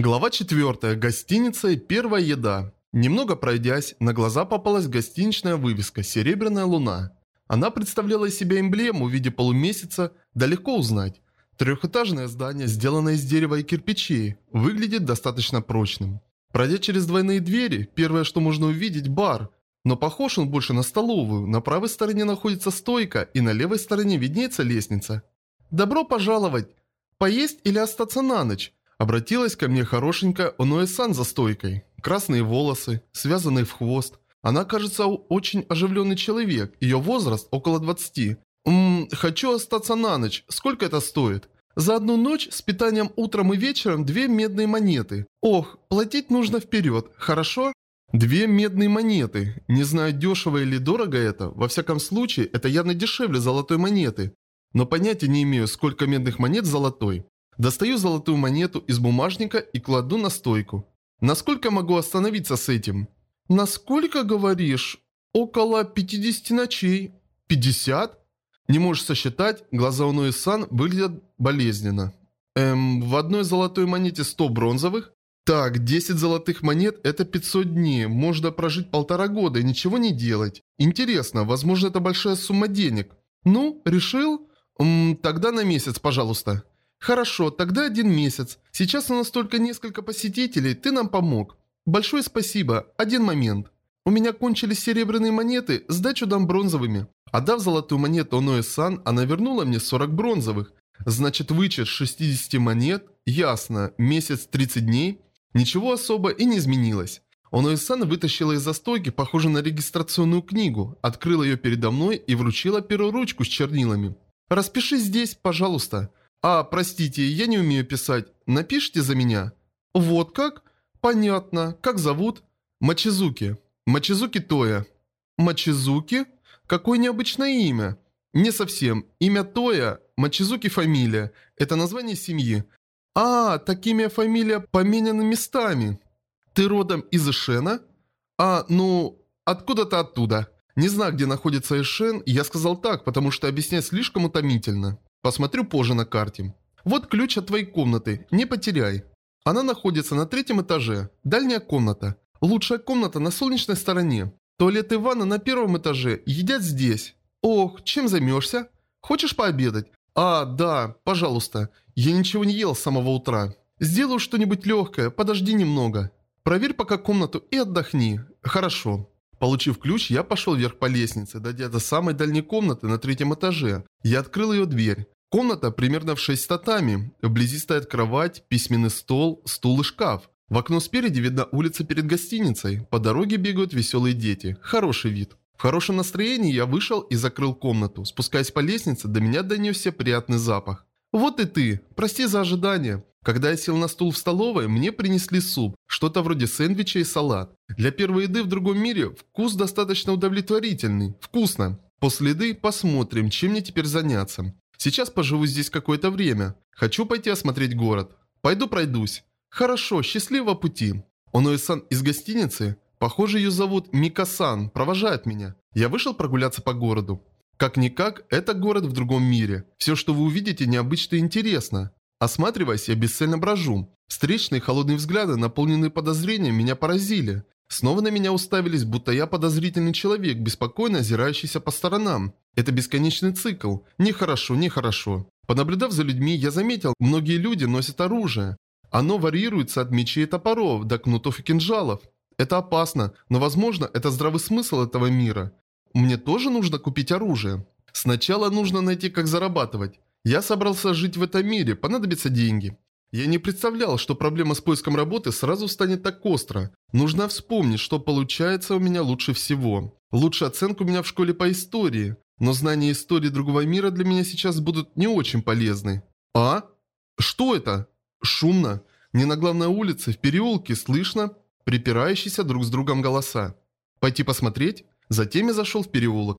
Глава 4. Гостиница и первая еда. Немного пройдясь, на глаза попалась гостиничная вывеска «Серебряная луна». Она представляла из себя эмблему в виде полумесяца, да легко узнать. Трехэтажное здание, сделанное из дерева и кирпичей, выглядит достаточно прочным. Пройдя через двойные двери, первое, что можно увидеть – бар. Но похож он больше на столовую, на правой стороне находится стойка и на левой стороне виднеется лестница. «Добро пожаловать! Поесть или остаться на ночь?» Обратилась ко мне хорошенькая Оноэ-сан за стойкой. Красные волосы, связанные в хвост. Она, кажется, очень оживленный человек. Ее возраст около 20. Ммм, хочу остаться на ночь. Сколько это стоит? За одну ночь с питанием утром и вечером две медные монеты. Ох, платить нужно вперед, хорошо? Две медные монеты. Не знаю, дешево или дорого это. Во всяком случае, это явно дешевле золотой монеты. Но понятия не имею, сколько медных монет золотой. Достаю золотую монету из бумажника и кладу на стойку. Насколько могу остановиться с этим? Насколько, говоришь? Около 50 ночей. 50? Не можешь сосчитать, глаза у Нои-сан выглядят болезненно. Эм, в одной золотой монете 100 бронзовых? Так, 10 золотых монет – это 500 дней, можно прожить полтора года и ничего не делать. Интересно, возможно это большая сумма денег. Ну, решил? М тогда на месяц, пожалуйста. «Хорошо, тогда один месяц. Сейчас у нас только несколько посетителей, ты нам помог. Большое спасибо. Один момент. У меня кончились серебряные монеты, сдачу дам бронзовыми». Отдав золотую монету Оноэ-сан, она вернула мне 40 бронзовых. Значит, вычет 60 монет, ясно, месяц 30 дней. Ничего особо и не изменилось. Оноэ-сан вытащила из застойки, похоже на регистрационную книгу, открыла ее передо мной и вручила перо ручку с чернилами. «Распиши здесь, пожалуйста». «А, простите, я не умею писать. Напишите за меня?» «Вот как? Понятно. Как зовут?» «Мачизуки. Мачизуки Тоя». «Мачизуки? Какое необычное имя?» «Не совсем. Имя Тоя. Мачизуки фамилия. Это название семьи. А, так имя фамилия поменяны местами. Ты родом из Ишена? А, ну, откуда-то оттуда. Не знаю, где находится Ишен, я сказал так, потому что объяснять слишком утомительно. Посмотрю позже на карте. Вот ключ от твоей комнаты, не потеряй. Она находится на третьем этаже. Дальняя комната. Лучшая комната на солнечной стороне. Туалет и ванна на первом этаже. Едят здесь. Ох, чем займешься? Хочешь пообедать? А, да, пожалуйста. Я ничего не ел с самого утра. Сделаю что-нибудь легкое, подожди немного. Проверь пока комнату и отдохни. Хорошо. Получив ключ, я пошел вверх по лестнице, дойдя до самой дальней комнаты на третьем этаже. Я открыл ее дверь. Комната примерно в 6 татами. Вблизи стоят кровать, письменный стол, стул и шкаф. В окно спереди видна улица перед гостиницей. По дороге бегают веселые дети. Хороший вид. В хорошем настроении я вышел и закрыл комнату. Спускаясь по лестнице, до меня донесся приятный запах. «Вот и ты. Прости за ожидание. Когда я сел на стул в столовой, мне принесли суп, что-то вроде сэндвича и салат. Для первой еды в другом мире вкус достаточно удовлетворительный. Вкусно. После еды посмотрим, чем мне теперь заняться. Сейчас поживу здесь какое-то время. Хочу пойти осмотреть город. Пойду пройдусь. Хорошо, счастливого пути. Оноэ-сан из гостиницы? Похоже, ее зовут Мика-сан, провожает меня. Я вышел прогуляться по городу. Как-никак, это город в другом мире. Все, что вы увидите, необычно и интересно. Осматриваясь, я бесцельно брожу. Встречные холодные взгляды, наполненные подозрением, меня поразили. Снова на меня уставились, будто я подозрительный человек, беспокойно озирающийся по сторонам. Это бесконечный цикл. Нехорошо, нехорошо. Понаблюдав за людьми, я заметил, многие люди носят оружие. Оно варьируется от мечей и топоров до кнутов и кинжалов. Это опасно, но возможно это здравый смысл этого мира. Мне тоже нужно купить оружие. Сначала нужно найти, как зарабатывать. Я собрался жить в этом мире, понадобятся деньги. Я не представлял, что проблема с поиском работы сразу станет так остро. Нужно вспомнить, что получается у меня лучше всего. Лучшая оценка у меня в школе по истории. Но знания истории другого мира для меня сейчас будут не очень полезны. А? Что это? Шумно. Не на главной улице, в переулке слышно припирающиеся друг с другом голоса. Пойти посмотреть? Затем я зашел в переулок.